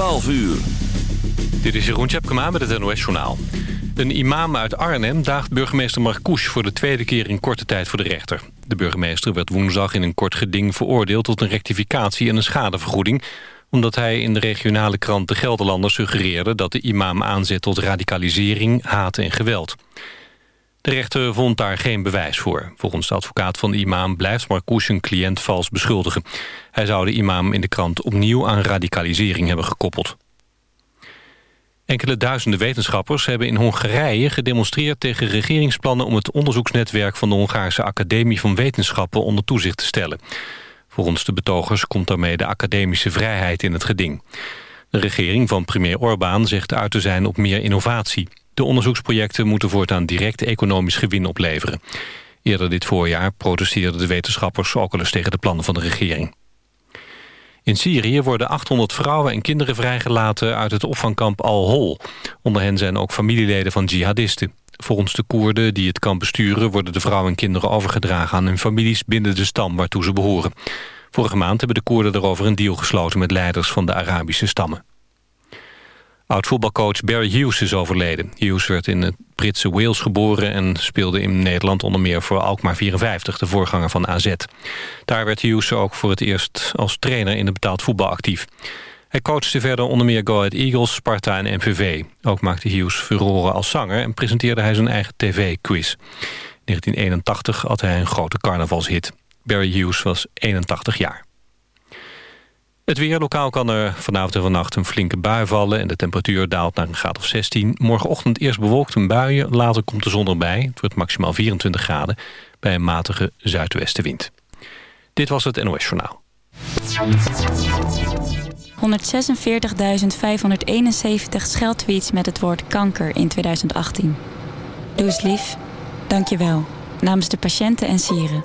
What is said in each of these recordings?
12 uur. Dit is Jeroen Tjepkema met het NOS-journaal. Een imam uit Arnhem daagt burgemeester Marcouch voor de tweede keer in korte tijd voor de rechter. De burgemeester werd woensdag in een kort geding veroordeeld tot een rectificatie en een schadevergoeding... omdat hij in de regionale krant De Gelderlander suggereerde dat de imam aanzet tot radicalisering, haat en geweld. De rechter vond daar geen bewijs voor. Volgens de advocaat van de imam blijft Marcouch een cliënt vals beschuldigen. Hij zou de imam in de krant opnieuw aan radicalisering hebben gekoppeld. Enkele duizenden wetenschappers hebben in Hongarije gedemonstreerd tegen regeringsplannen om het onderzoeksnetwerk van de Hongaarse Academie van Wetenschappen onder toezicht te stellen. Volgens de betogers komt daarmee de academische vrijheid in het geding. De regering van premier Orbán zegt uit te zijn op meer innovatie. De onderzoeksprojecten moeten voortaan direct economisch gewin opleveren. Eerder dit voorjaar protesteerden de wetenschappers ook al eens tegen de plannen van de regering. In Syrië worden 800 vrouwen en kinderen vrijgelaten uit het opvangkamp Al-Hol. Onder hen zijn ook familieleden van jihadisten. Volgens de Koerden die het kamp besturen... worden de vrouwen en kinderen overgedragen aan hun families... binnen de stam waartoe ze behoren. Vorige maand hebben de Koerden erover een deal gesloten... met leiders van de Arabische stammen. Oud-voetbalcoach Barry Hughes is overleden. Hughes werd in het Britse Wales geboren... en speelde in Nederland onder meer voor Alkmaar 54, de voorganger van AZ. Daar werd Hughes ook voor het eerst als trainer in het betaald voetbal actief. Hij coachte verder onder meer Go Ahead Eagles, Sparta en MVV. Ook maakte Hughes furoren als zanger... en presenteerde hij zijn eigen tv-quiz. In 1981 had hij een grote carnavalshit. Barry Hughes was 81 jaar. Het weer lokaal kan er vanavond en vannacht een flinke bui vallen... en de temperatuur daalt naar een graad of 16. Morgenochtend eerst bewolkt een buien, later komt de zon erbij. Het wordt maximaal 24 graden bij een matige zuidwestenwind. Dit was het NOS Journaal. 146.571 scheldtweets met het woord kanker in 2018. Doe eens lief. Dank je wel. Namens de patiënten en sieren.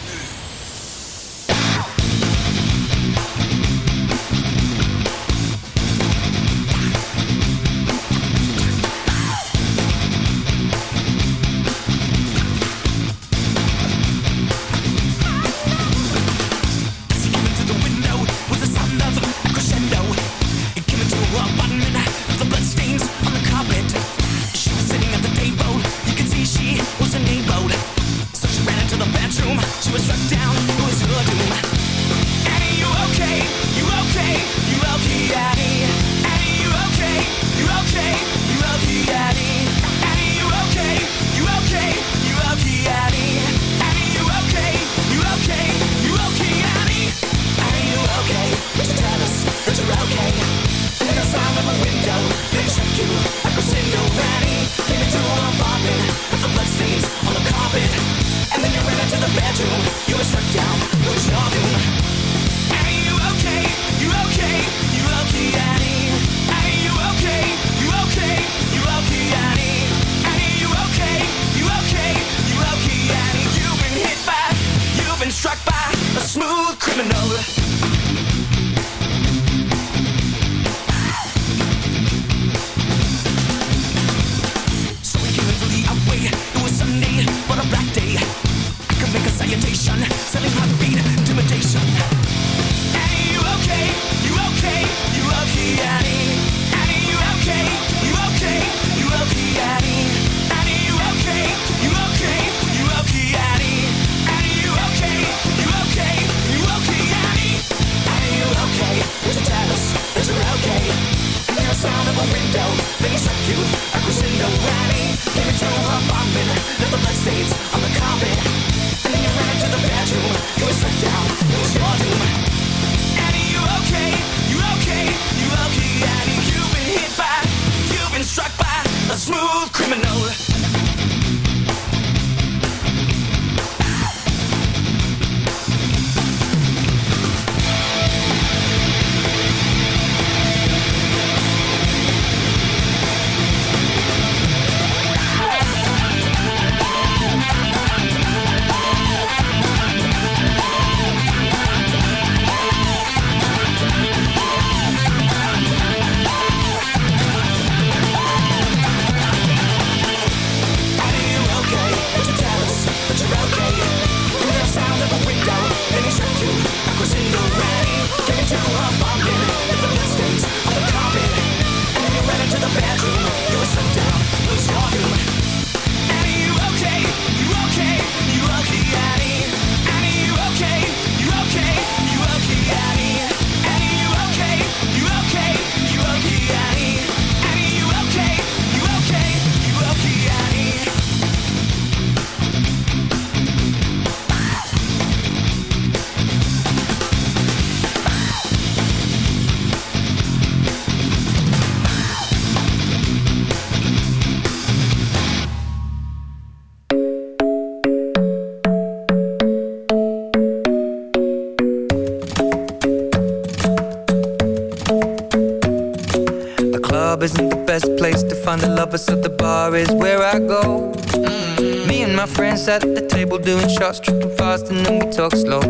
Bar is where I go. Mm. Me and my friends at the table doing shots, tripping fast, and then we talk slow.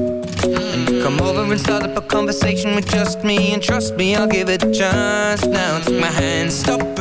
You come over and start up a conversation with just me, and trust me, I'll give it a chance. Now take my hand, stop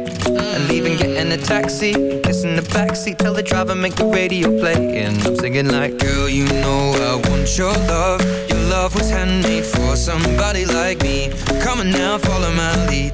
And leaving, getting a taxi, kissing the backseat, tell the driver make the radio play. And I'm singing like, girl, you know I want your love. Your love was handmade for somebody like me. Come on now, follow my lead.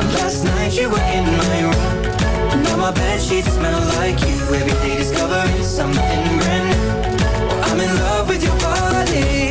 Night you were in my room. And Now my bed sheets smell like you. Every day discovering something brand new. I'm in love with your body.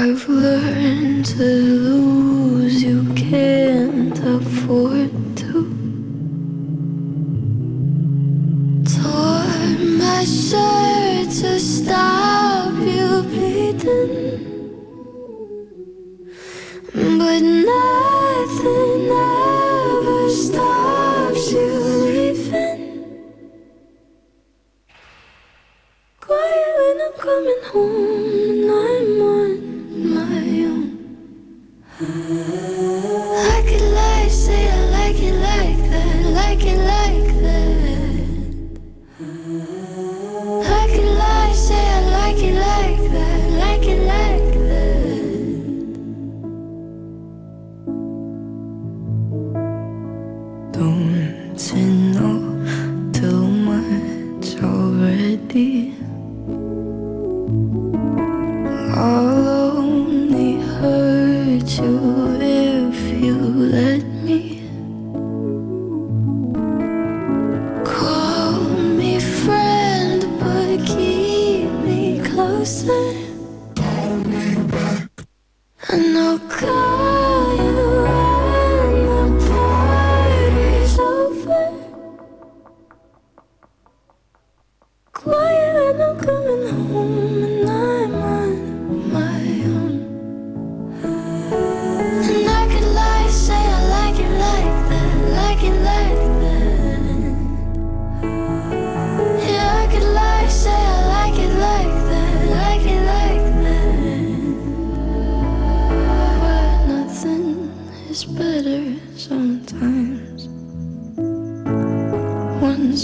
I've learned to lose, you can't afford.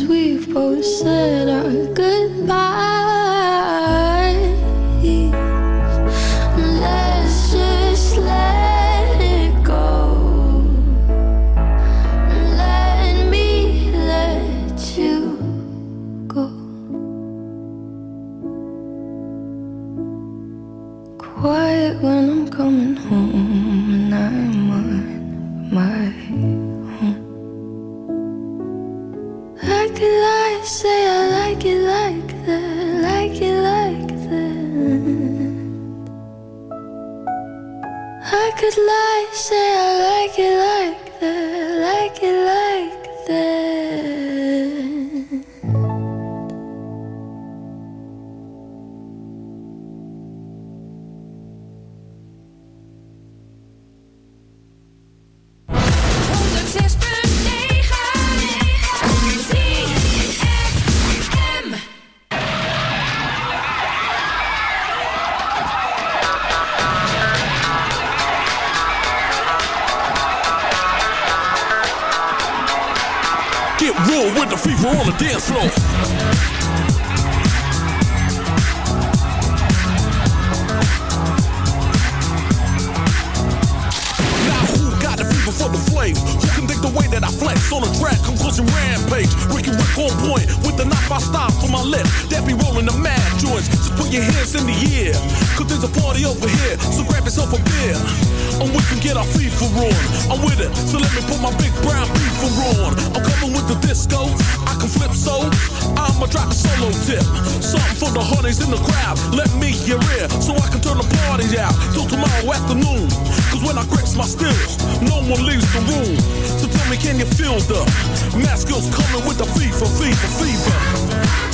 We've both said our goodbyes. so I can turn the party out till tomorrow afternoon. Cause when I grips my skills, no one leaves the room. So tell me, can you feel the mask girls coming with the fever, fever, fever?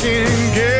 can get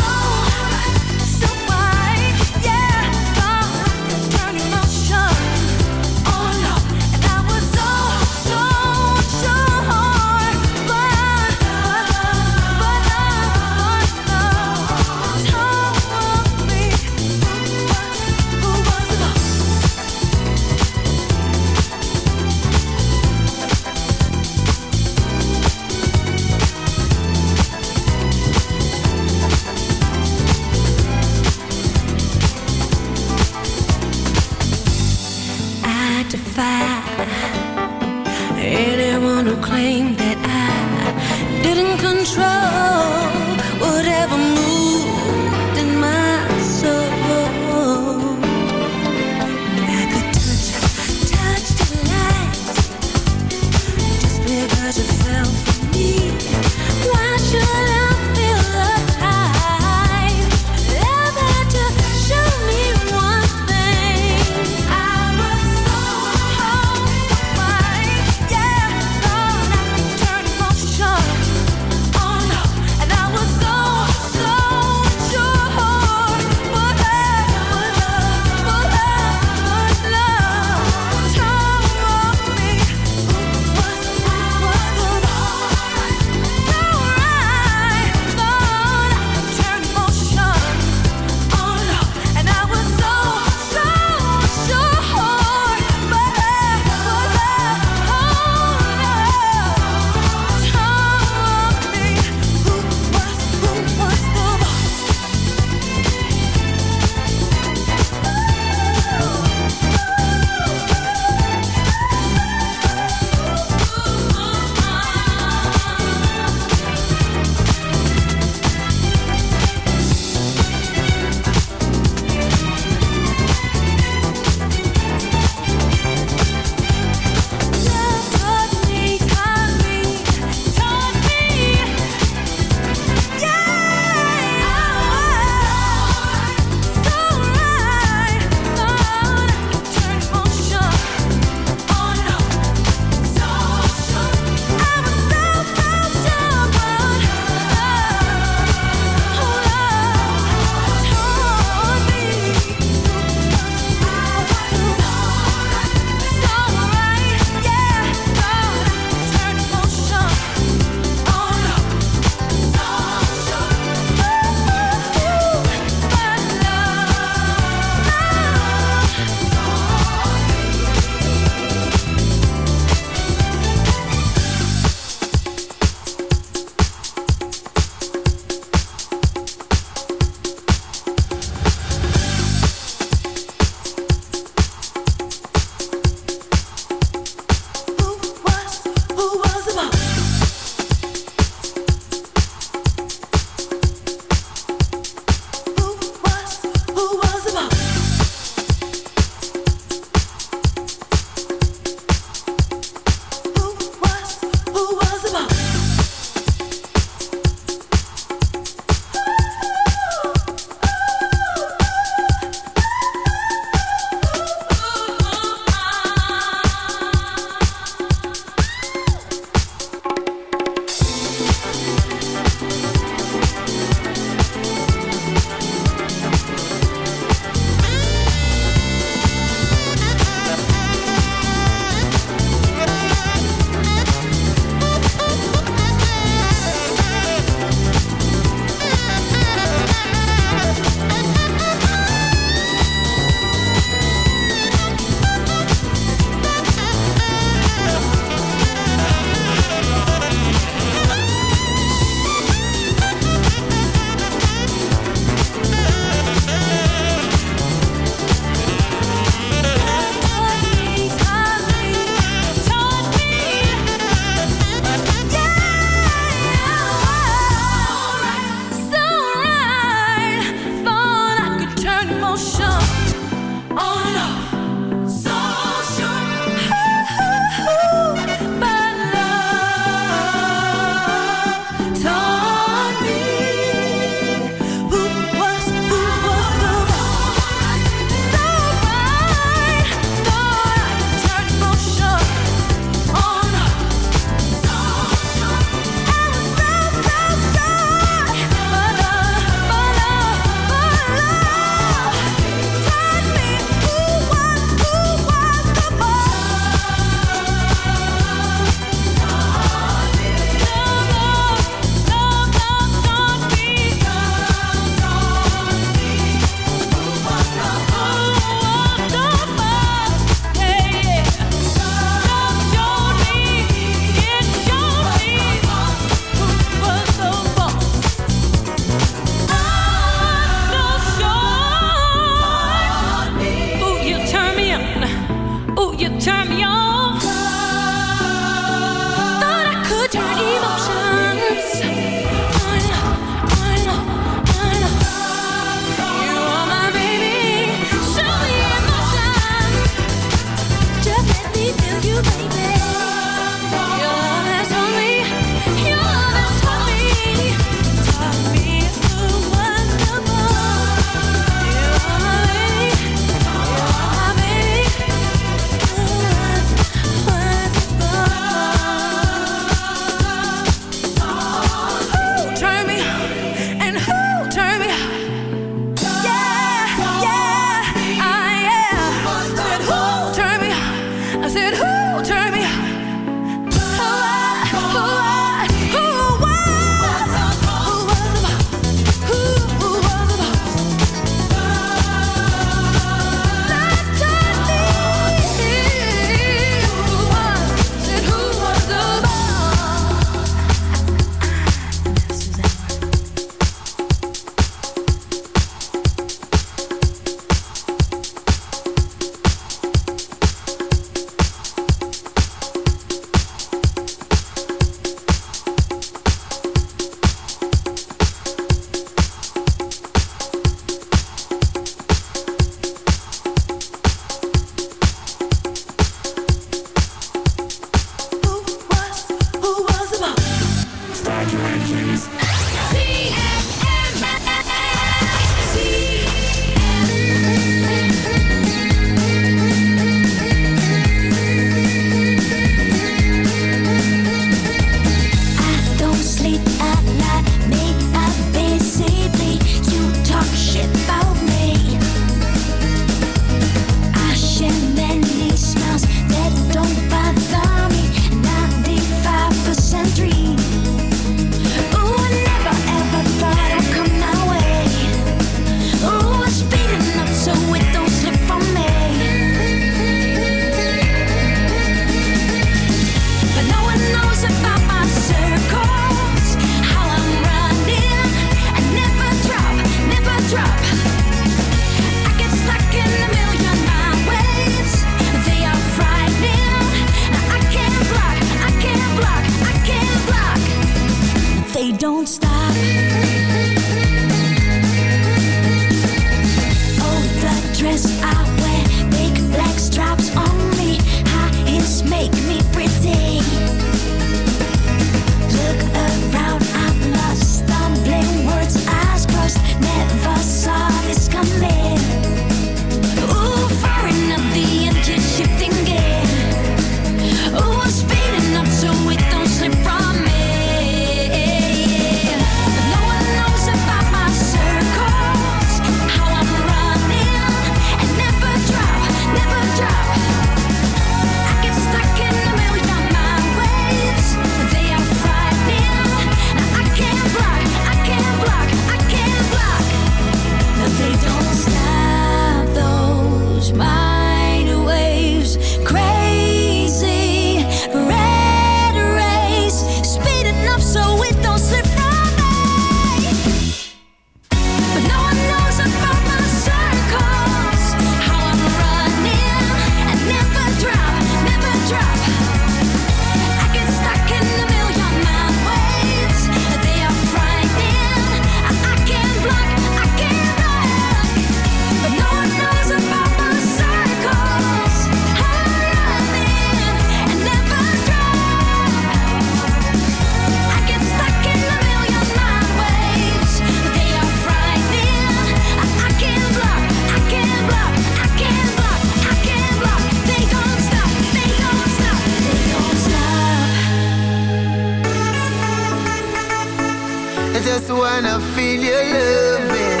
just wanna feel your loving.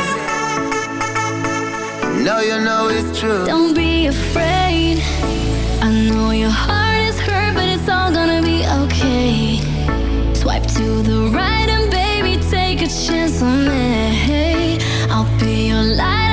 Now you know it's true. Don't be afraid. I know your heart is hurt, but it's all gonna be okay. Swipe to the right and baby, take a chance on me. I'll be your light.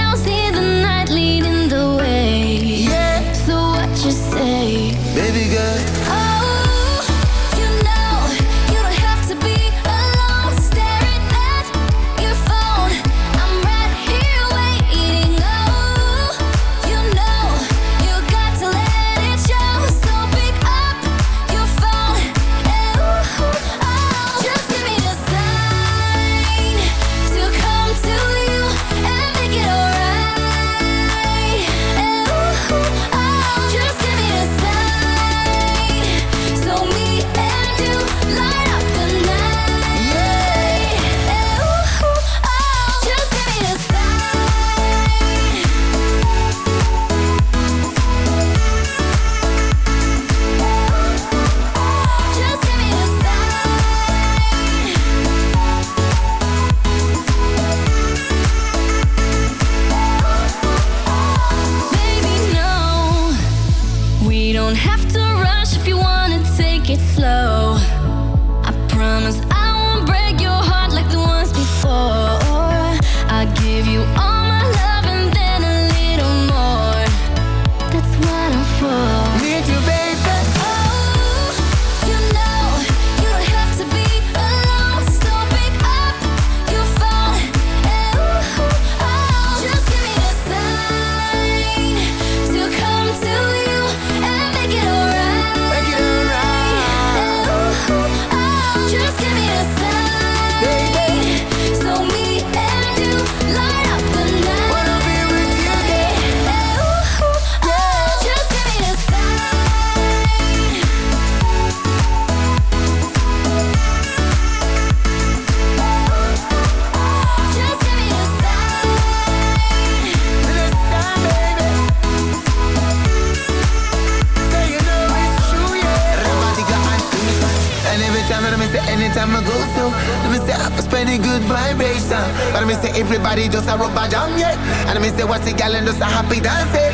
say what's the gal and just a happy dance.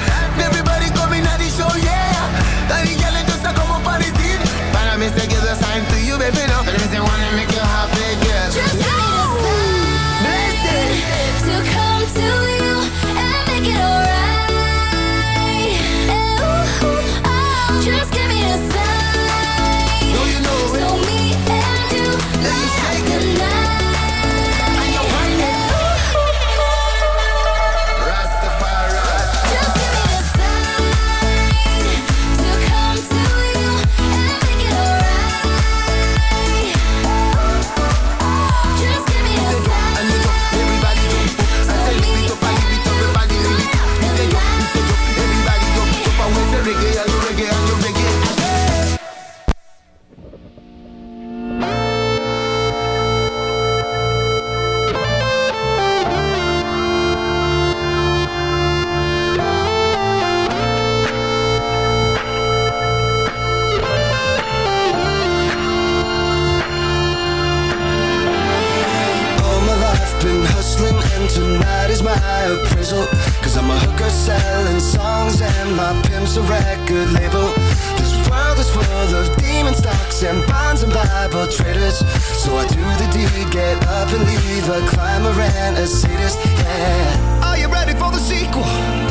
a record label. This world is full of demon stocks and bonds and Bible traders. So I do the deed, get up and leave. A climber and a sadist, yeah. Are you ready for the sequel?